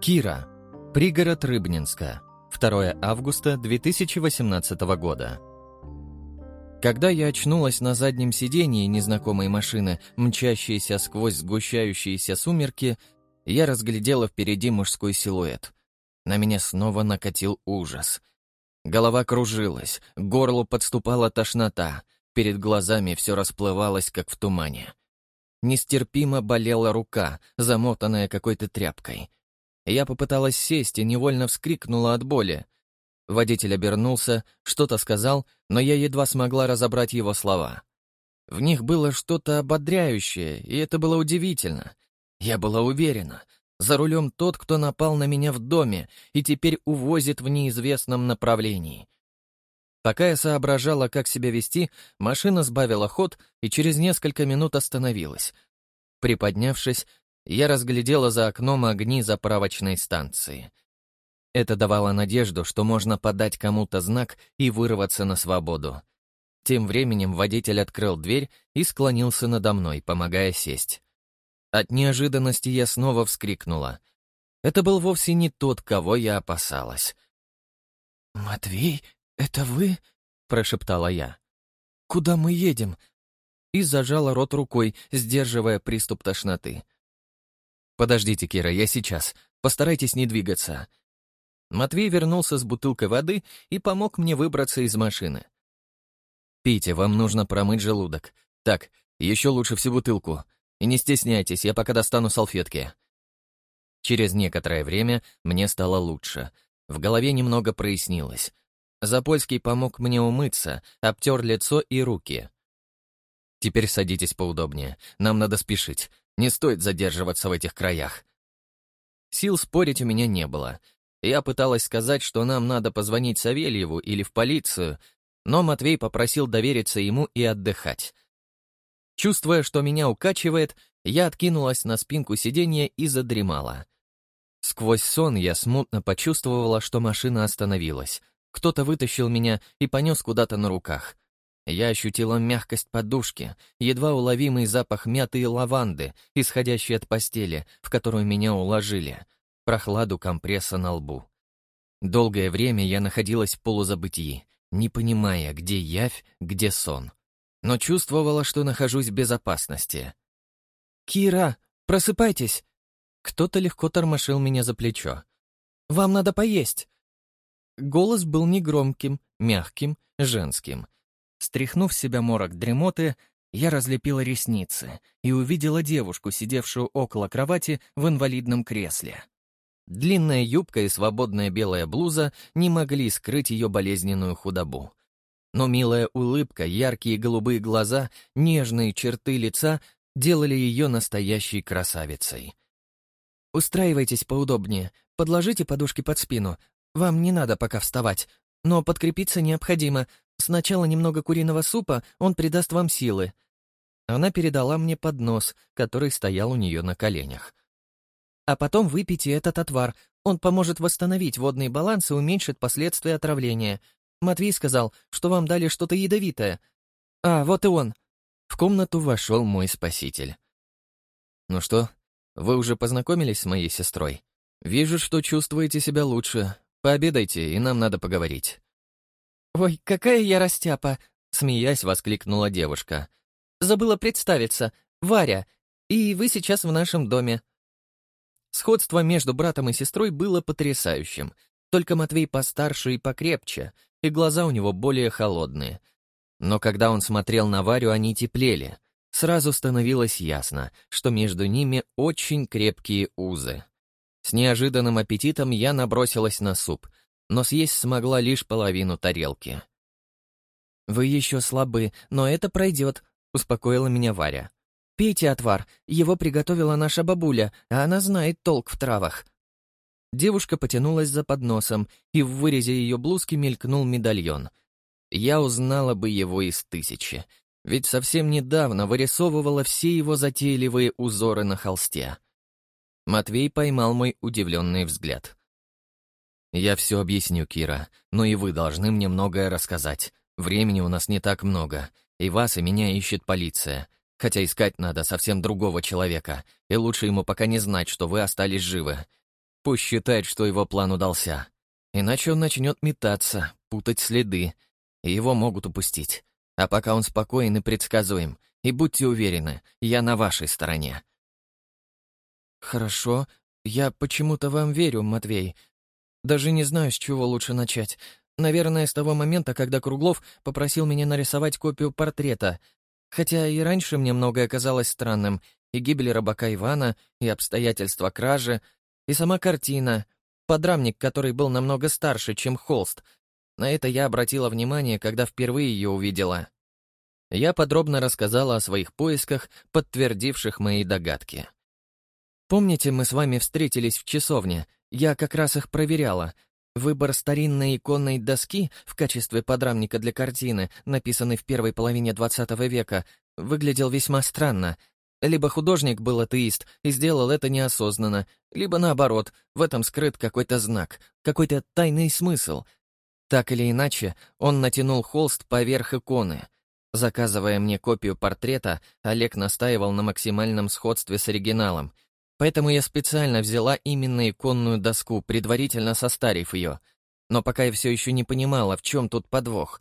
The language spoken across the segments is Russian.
Кира. Пригород Рыбнинска. 2 августа 2018 года. Когда я очнулась на заднем сидении незнакомой машины, мчащейся сквозь сгущающиеся сумерки, я разглядела впереди мужской силуэт. На меня снова накатил ужас. Голова кружилась, к горлу подступала тошнота, перед глазами все расплывалось, как в тумане. Нестерпимо болела рука, замотанная какой-то тряпкой. Я попыталась сесть и невольно вскрикнула от боли. Водитель обернулся, что-то сказал, но я едва смогла разобрать его слова. В них было что-то ободряющее, и это было удивительно. Я была уверена. За рулем тот, кто напал на меня в доме и теперь увозит в неизвестном направлении. Пока я соображала, как себя вести, машина сбавила ход и через несколько минут остановилась. Приподнявшись, я разглядела за окном огни заправочной станции. Это давало надежду, что можно подать кому-то знак и вырваться на свободу. Тем временем водитель открыл дверь и склонился надо мной, помогая сесть. От неожиданности я снова вскрикнула. Это был вовсе не тот, кого я опасалась. «Матвей, это вы?» — прошептала я. «Куда мы едем?» И зажала рот рукой, сдерживая приступ тошноты. «Подождите, Кира, я сейчас. Постарайтесь не двигаться». Матвей вернулся с бутылкой воды и помог мне выбраться из машины. «Пейте, вам нужно промыть желудок. Так, еще лучше всю бутылку. И не стесняйтесь, я пока достану салфетки». Через некоторое время мне стало лучше. В голове немного прояснилось. Запольский помог мне умыться, обтер лицо и руки. «Теперь садитесь поудобнее. Нам надо спешить. Не стоит задерживаться в этих краях. Сил спорить у меня не было. Я пыталась сказать, что нам надо позвонить Савельеву или в полицию, но Матвей попросил довериться ему и отдыхать. Чувствуя, что меня укачивает, я откинулась на спинку сиденья и задремала. Сквозь сон я смутно почувствовала, что машина остановилась. Кто-то вытащил меня и понес куда-то на руках. Я ощутила мягкость подушки, едва уловимый запах мяты и лаванды, исходящий от постели, в которую меня уложили, прохладу компресса на лбу. Долгое время я находилась в полузабытии, не понимая, где явь, где сон. Но чувствовала, что нахожусь в безопасности. «Кира, просыпайтесь!» Кто-то легко тормошил меня за плечо. «Вам надо поесть!» Голос был негромким, мягким, женским — Стряхнув себя морок дремоты, я разлепила ресницы и увидела девушку, сидевшую около кровати в инвалидном кресле. Длинная юбка и свободная белая блуза не могли скрыть ее болезненную худобу. Но милая улыбка, яркие голубые глаза, нежные черты лица делали ее настоящей красавицей. «Устраивайтесь поудобнее, подложите подушки под спину. Вам не надо пока вставать, но подкрепиться необходимо, Сначала немного куриного супа, он придаст вам силы». Она передала мне поднос, который стоял у нее на коленях. «А потом выпейте этот отвар. Он поможет восстановить водный баланс и уменьшит последствия отравления. Матвей сказал, что вам дали что-то ядовитое. А, вот и он». В комнату вошел мой спаситель. «Ну что, вы уже познакомились с моей сестрой? Вижу, что чувствуете себя лучше. Пообедайте, и нам надо поговорить». «Ой, какая я растяпа!» — смеясь воскликнула девушка. «Забыла представиться. Варя. И вы сейчас в нашем доме». Сходство между братом и сестрой было потрясающим. Только Матвей постарше и покрепче, и глаза у него более холодные. Но когда он смотрел на Варю, они теплели. Сразу становилось ясно, что между ними очень крепкие узы. С неожиданным аппетитом я набросилась на суп — но съесть смогла лишь половину тарелки. «Вы еще слабы, но это пройдет», — успокоила меня Варя. «Пейте отвар, его приготовила наша бабуля, а она знает толк в травах». Девушка потянулась за подносом, и в вырезе ее блузки мелькнул медальон. Я узнала бы его из тысячи, ведь совсем недавно вырисовывала все его затейливые узоры на холсте. Матвей поймал мой удивленный взгляд. «Я все объясню, Кира, но и вы должны мне многое рассказать. Времени у нас не так много, и вас и меня ищет полиция. Хотя искать надо совсем другого человека, и лучше ему пока не знать, что вы остались живы. Пусть считает, что его план удался. Иначе он начнет метаться, путать следы, и его могут упустить. А пока он спокоен и предсказуем, и будьте уверены, я на вашей стороне. Хорошо, я почему-то вам верю, Матвей. Даже не знаю, с чего лучше начать. Наверное, с того момента, когда Круглов попросил меня нарисовать копию портрета. Хотя и раньше мне многое казалось странным. И гибель рыбака Ивана, и обстоятельства кражи, и сама картина, подрамник, который был намного старше, чем холст. На это я обратила внимание, когда впервые ее увидела. Я подробно рассказала о своих поисках, подтвердивших мои догадки. Помните, мы с вами встретились в часовне? Я как раз их проверяла. Выбор старинной иконной доски в качестве подрамника для картины, написанной в первой половине XX века, выглядел весьма странно. Либо художник был атеист и сделал это неосознанно, либо наоборот, в этом скрыт какой-то знак, какой-то тайный смысл. Так или иначе, он натянул холст поверх иконы. Заказывая мне копию портрета, Олег настаивал на максимальном сходстве с оригиналом — Поэтому я специально взяла именно иконную доску, предварительно состарив ее. Но пока я все еще не понимала, в чем тут подвох.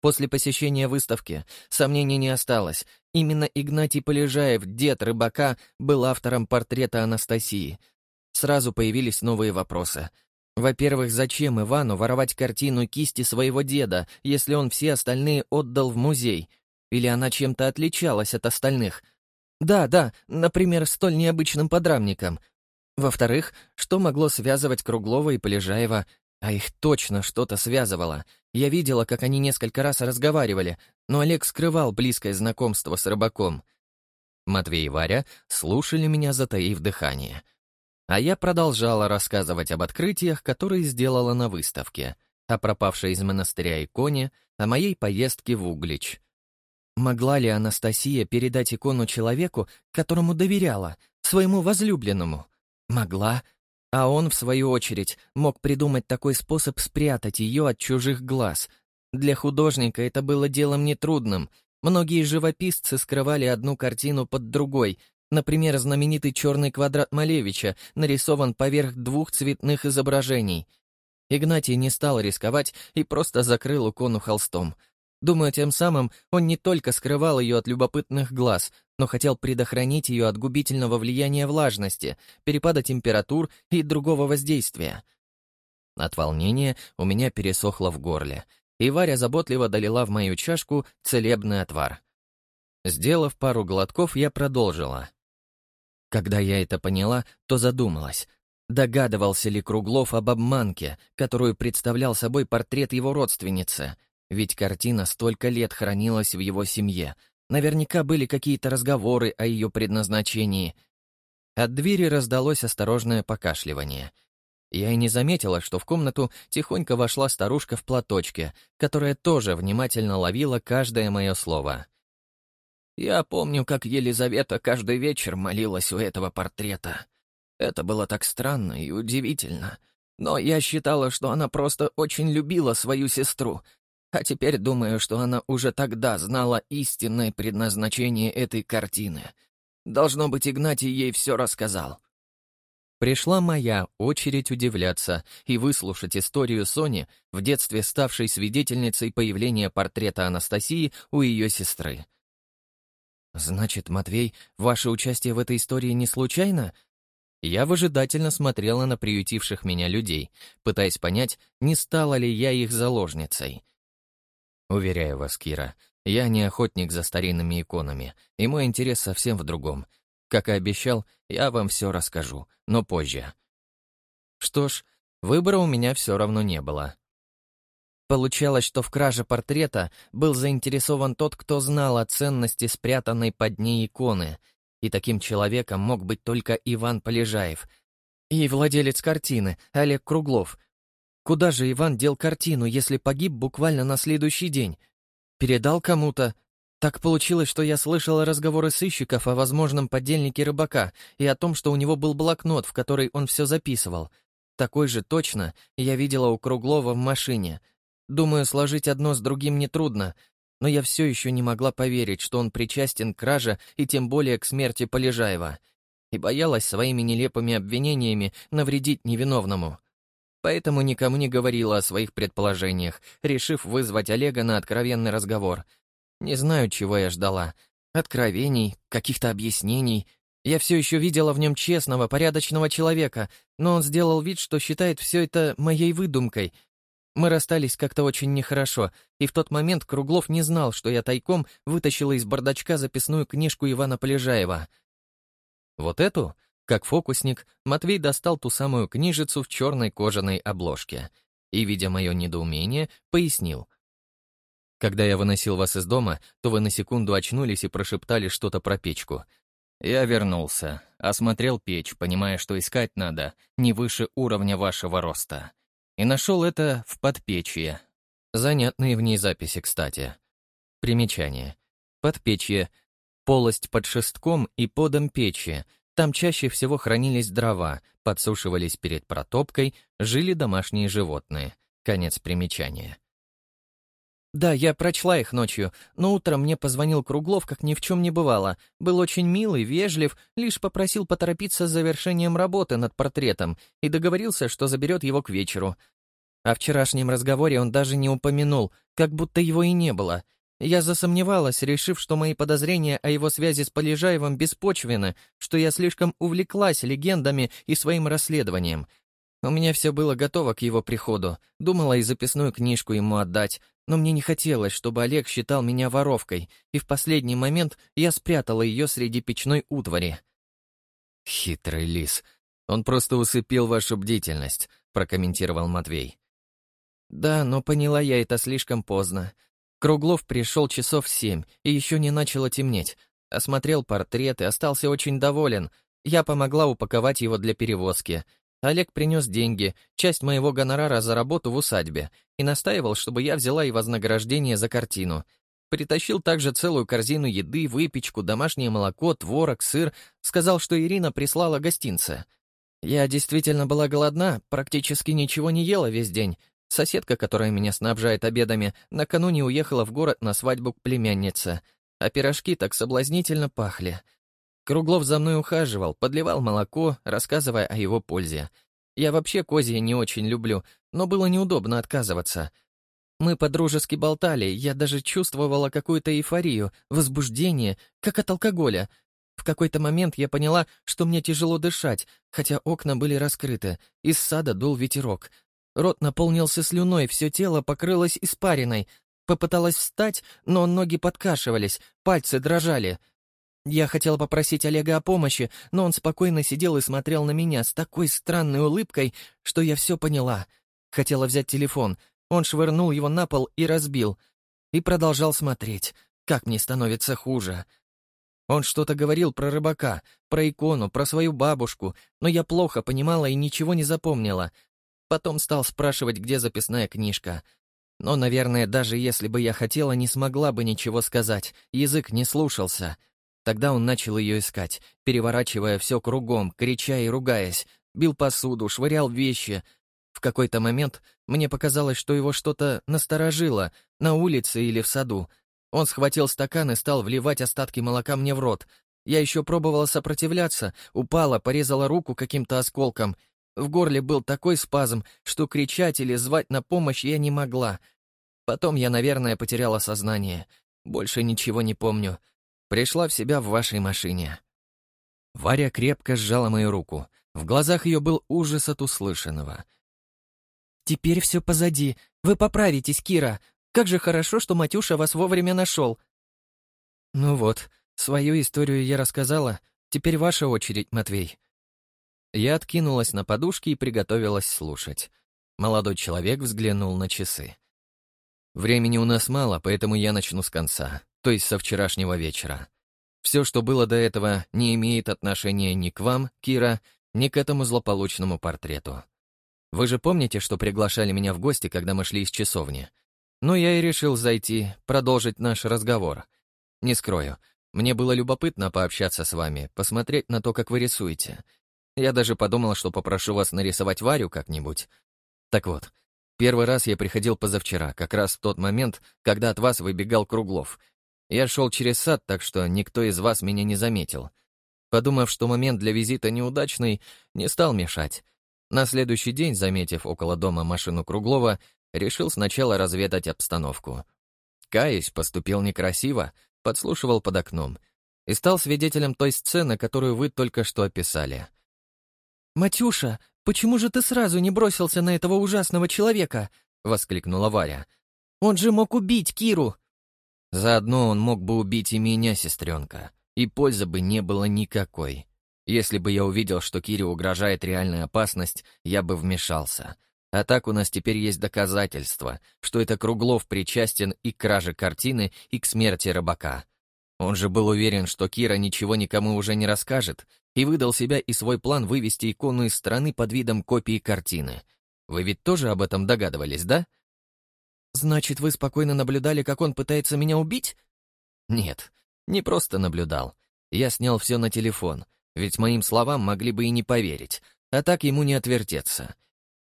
После посещения выставки сомнений не осталось. Именно Игнатий Полежаев, дед рыбака, был автором портрета Анастасии. Сразу появились новые вопросы. Во-первых, зачем Ивану воровать картину кисти своего деда, если он все остальные отдал в музей? Или она чем-то отличалась от остальных? Да, да, например, столь необычным подрамником. Во-вторых, что могло связывать Круглова и Полежаева, а их точно что-то связывало. Я видела, как они несколько раз разговаривали, но Олег скрывал близкое знакомство с рыбаком. Матвей и Варя слушали меня, затаив дыхание. А я продолжала рассказывать об открытиях, которые сделала на выставке, о пропавшей из монастыря иконе, о моей поездке в Углич — Могла ли Анастасия передать икону человеку, которому доверяла, своему возлюбленному? Могла. А он, в свою очередь, мог придумать такой способ спрятать ее от чужих глаз. Для художника это было делом нетрудным. Многие живописцы скрывали одну картину под другой. Например, знаменитый черный квадрат Малевича нарисован поверх двух цветных изображений. Игнатий не стал рисковать и просто закрыл икону холстом — Думаю, тем самым он не только скрывал ее от любопытных глаз, но хотел предохранить ее от губительного влияния влажности, перепада температур и другого воздействия. От волнения у меня пересохло в горле, и Варя заботливо долила в мою чашку целебный отвар. Сделав пару глотков, я продолжила. Когда я это поняла, то задумалась. Догадывался ли Круглов об обманке, которую представлял собой портрет его родственницы — ведь картина столько лет хранилась в его семье. Наверняка были какие-то разговоры о ее предназначении. От двери раздалось осторожное покашливание. Я и не заметила, что в комнату тихонько вошла старушка в платочке, которая тоже внимательно ловила каждое мое слово. Я помню, как Елизавета каждый вечер молилась у этого портрета. Это было так странно и удивительно. Но я считала, что она просто очень любила свою сестру, а теперь думаю, что она уже тогда знала истинное предназначение этой картины. Должно быть, Игнатий ей все рассказал. Пришла моя очередь удивляться и выслушать историю Сони, в детстве ставшей свидетельницей появления портрета Анастасии у ее сестры. «Значит, Матвей, ваше участие в этой истории не случайно?» Я выжидательно смотрела на приютивших меня людей, пытаясь понять, не стала ли я их заложницей. Уверяю вас, Кира, я не охотник за старинными иконами, и мой интерес совсем в другом. Как и обещал, я вам все расскажу, но позже. Что ж, выбора у меня все равно не было. Получалось, что в краже портрета был заинтересован тот, кто знал о ценности спрятанной под ней иконы, и таким человеком мог быть только Иван Полежаев и владелец картины Олег Круглов, Куда же Иван дел картину, если погиб буквально на следующий день? Передал кому-то? Так получилось, что я слышала разговоры сыщиков о возможном подельнике рыбака и о том, что у него был блокнот, в который он все записывал. Такой же точно я видела у Круглова в машине. Думаю, сложить одно с другим нетрудно, но я все еще не могла поверить, что он причастен к краже и тем более к смерти Полежаева. и боялась своими нелепыми обвинениями навредить невиновному. Поэтому никому не говорила о своих предположениях, решив вызвать Олега на откровенный разговор. Не знаю, чего я ждала. Откровений, каких-то объяснений. Я все еще видела в нем честного, порядочного человека, но он сделал вид, что считает все это моей выдумкой. Мы расстались как-то очень нехорошо, и в тот момент Круглов не знал, что я тайком вытащила из бардачка записную книжку Ивана Полежаева. Вот эту как фокусник, Матвей достал ту самую книжицу в черной кожаной обложке и, видя мое недоумение, пояснил. Когда я выносил вас из дома, то вы на секунду очнулись и прошептали что-то про печку. Я вернулся, осмотрел печь, понимая, что искать надо не выше уровня вашего роста. И нашел это в подпечье. Занятные в ней записи, кстати. Примечание. Подпечье — полость под шестком и подом печи — там чаще всего хранились дрова, подсушивались перед протопкой, жили домашние животные. Конец примечания. Да, я прочла их ночью, но утром мне позвонил Круглов, как ни в чем не бывало. Был очень милый, вежлив, лишь попросил поторопиться с завершением работы над портретом и договорился, что заберет его к вечеру. О вчерашнем разговоре он даже не упомянул, как будто его и не было. Я засомневалась, решив, что мои подозрения о его связи с Полежаевым беспочвены, что я слишком увлеклась легендами и своим расследованием. У меня все было готово к его приходу, думала и записную книжку ему отдать, но мне не хотелось, чтобы Олег считал меня воровкой, и в последний момент я спрятала ее среди печной утвари. «Хитрый лис. Он просто усыпил вашу бдительность», — прокомментировал Матвей. «Да, но поняла я это слишком поздно. Круглов пришел часов в семь, и еще не начало темнеть. Осмотрел портрет и остался очень доволен. Я помогла упаковать его для перевозки. Олег принес деньги, часть моего гонорара за работу в усадьбе, и настаивал, чтобы я взяла и вознаграждение за картину. Притащил также целую корзину еды, выпечку, домашнее молоко, творог, сыр. Сказал, что Ирина прислала гостинцы. Я действительно была голодна, практически ничего не ела весь день, Соседка, которая меня снабжает обедами, накануне уехала в город на свадьбу к племяннице, а пирожки так соблазнительно пахли. Круглов за мной ухаживал, подливал молоко, рассказывая о его пользе. Я вообще козье не очень люблю, но было неудобно отказываться. Мы подружески болтали, я даже чувствовала какую-то эйфорию, возбуждение, как от алкоголя. В какой-то момент я поняла, что мне тяжело дышать, хотя окна были раскрыты, из сада дул ветерок, Рот наполнился слюной, все тело покрылось испариной. Попыталась встать, но ноги подкашивались, пальцы дрожали. Я хотела попросить Олега о помощи, но он спокойно сидел и смотрел на меня с такой странной улыбкой, что я все поняла. Хотела взять телефон. Он швырнул его на пол и разбил. И продолжал смотреть. Как мне становится хуже. Он что-то говорил про рыбака, про икону, про свою бабушку, но я плохо понимала и ничего не запомнила. Потом стал спрашивать, где записная книжка. Но, наверное, даже если бы я хотела, не смогла бы ничего сказать. Язык не слушался. Тогда он начал ее искать, переворачивая все кругом, крича и ругаясь. Бил посуду, швырял вещи. В какой-то момент мне показалось, что его что-то насторожило, на улице или в саду. Он схватил стакан и стал вливать остатки молока мне в рот. Я еще пробовала сопротивляться, упала, порезала руку каким-то осколком — в горле был такой спазм, что кричать или звать на помощь я не могла. Потом я, наверное, потеряла сознание. Больше ничего не помню. Пришла в себя в вашей машине. Варя крепко сжала мою руку. В глазах ее был ужас от услышанного. «Теперь все позади. Вы поправитесь, Кира. Как же хорошо, что Матюша вас вовремя нашел». «Ну вот, свою историю я рассказала. Теперь ваша очередь, Матвей», я откинулась на подушке и приготовилась слушать. Молодой человек взглянул на часы. «Времени у нас мало, поэтому я начну с конца, то есть со вчерашнего вечера. Все, что было до этого, не имеет отношения ни к вам, Кира, ни к этому злополучному портрету. Вы же помните, что приглашали меня в гости, когда мы шли из часовни? Ну, я и решил зайти, продолжить наш разговор. Не скрою, мне было любопытно пообщаться с вами, посмотреть на то, как вы рисуете, я даже подумал, что попрошу вас нарисовать Варю как-нибудь. Так вот, первый раз я приходил позавчера, как раз в тот момент, когда от вас выбегал Круглов. Я шел через сад, так что никто из вас меня не заметил. Подумав, что момент для визита неудачный, не стал мешать. На следующий день, заметив около дома машину Круглова, решил сначала разведать обстановку. Каюсь, поступил некрасиво, подслушивал под окном и стал свидетелем той сцены, которую вы только что описали. «Матюша, почему же ты сразу не бросился на этого ужасного человека?» — воскликнула Варя. «Он же мог убить Киру!» «Заодно он мог бы убить и меня, сестренка и пользы бы не было никакой. Если бы я увидел, что Кире угрожает реальная опасность, я бы вмешался. А так у нас теперь есть доказательства, что это Круглов причастен и к краже картины, и к смерти рыбака. Он же был уверен, что Кира ничего никому уже не расскажет, и выдал себя и свой план вывести икону из страны под видом копии картины. Вы ведь тоже об этом догадывались, да? Значит, вы спокойно наблюдали, как он пытается меня убить? Нет, не просто наблюдал. Я снял все на телефон, ведь моим словам могли бы и не поверить, а так ему не отвертеться.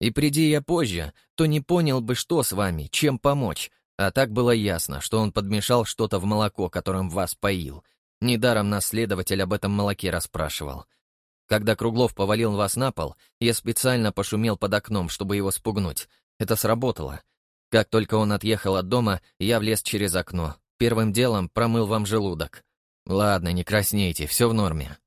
И приди я позже, то не понял бы, что с вами, чем помочь, а так было ясно, что он подмешал что-то в молоко, которым вас поил. Недаром нас следователь об этом молоке расспрашивал. Когда Круглов повалил вас на пол, я специально пошумел под окном, чтобы его спугнуть. Это сработало. Как только он отъехал от дома, я влез через окно, Первым делом промыл вам желудок. Ладно, не краснейте, все в норме.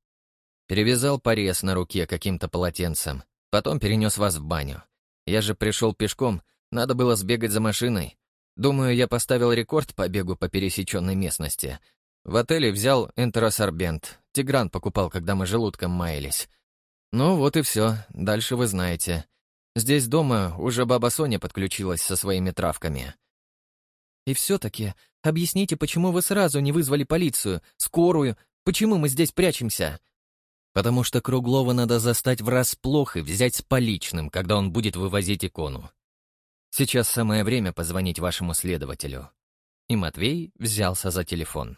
Перевязал порез на руке каким-то полотенцем. Потом перенес вас в баню. Я же пришел пешком, надо было сбегать за машиной. Думаю, я поставил рекорд по бегу по пересеченной местности. В отеле взял энтеросорбент. Тигран покупал, когда мы желудком маялись. Ну вот и все, дальше вы знаете. Здесь дома уже баба Соня подключилась со своими травками. И все-таки объясните, почему вы сразу не вызвали полицию, скорую, почему мы здесь прячемся?» «Потому что Круглова надо застать врасплох и взять с поличным, когда он будет вывозить икону. Сейчас самое время позвонить вашему следователю». И Матвей взялся за телефон.